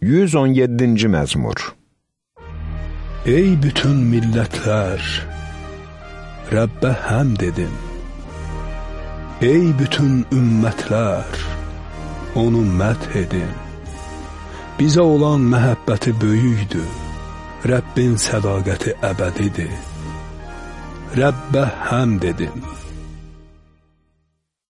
117-ci məzmur Ey bütün millətlər, Rəbbə həmd edin. Ey bütün ümmətlər, onu məth edin. Bizə olan məhəbbəti böyükdür, Rəbbin sədaqəti əbədidir. Rəbbə həmd edin.